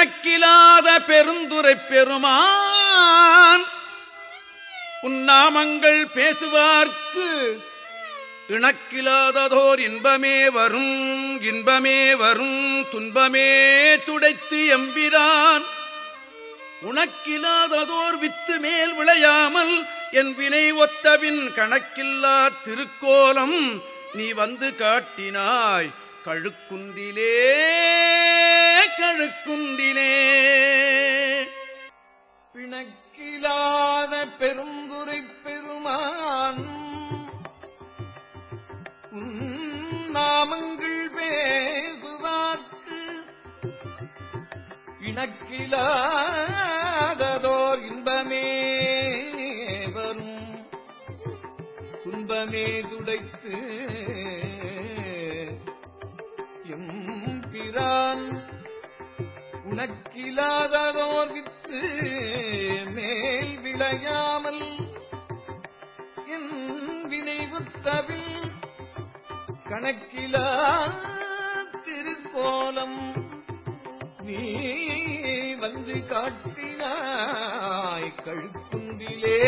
கணக்கிலாத பெருந்துரை பெருமான் உன்னாமங்கள் பேசுவார்க்கு இணக்கிலாததோர் இன்பமே வரும் இன்பமே வரும் துன்பமே துடைத்து எம்பிரான். உனக்கிலாததோர் வித்து மேல் விளையாமல் என் வினை ஒத்தவின் கணக்கில்லா திருக்கோலம் நீ வந்து காட்டினாய் கழுக்குந்திலே பிணக்கிலாத பெருந்துரை பெருமான் நாமங்கள் பேசுவார்க்கு இணக்கிலாததோர் இன்பமே வரும். துன்பமே துடைத்து எம்பிரான் உனக்கிலாததோர் வித்து விளையாமல் என் வினைவுத்தவில் கணக்கிலா திருக்கோலம் நீ வந்து காட்டினாய் கழுக்குந்திலே